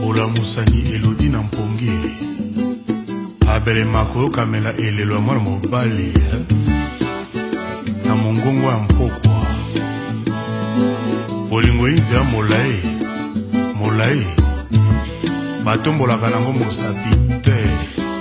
bolamusani elodi na mpongi abelema koyokamela elelo ya mwana mobali eh? na mongongo ya mpokwa bolingo ye nzela molai molai batombolaka nango mosapi te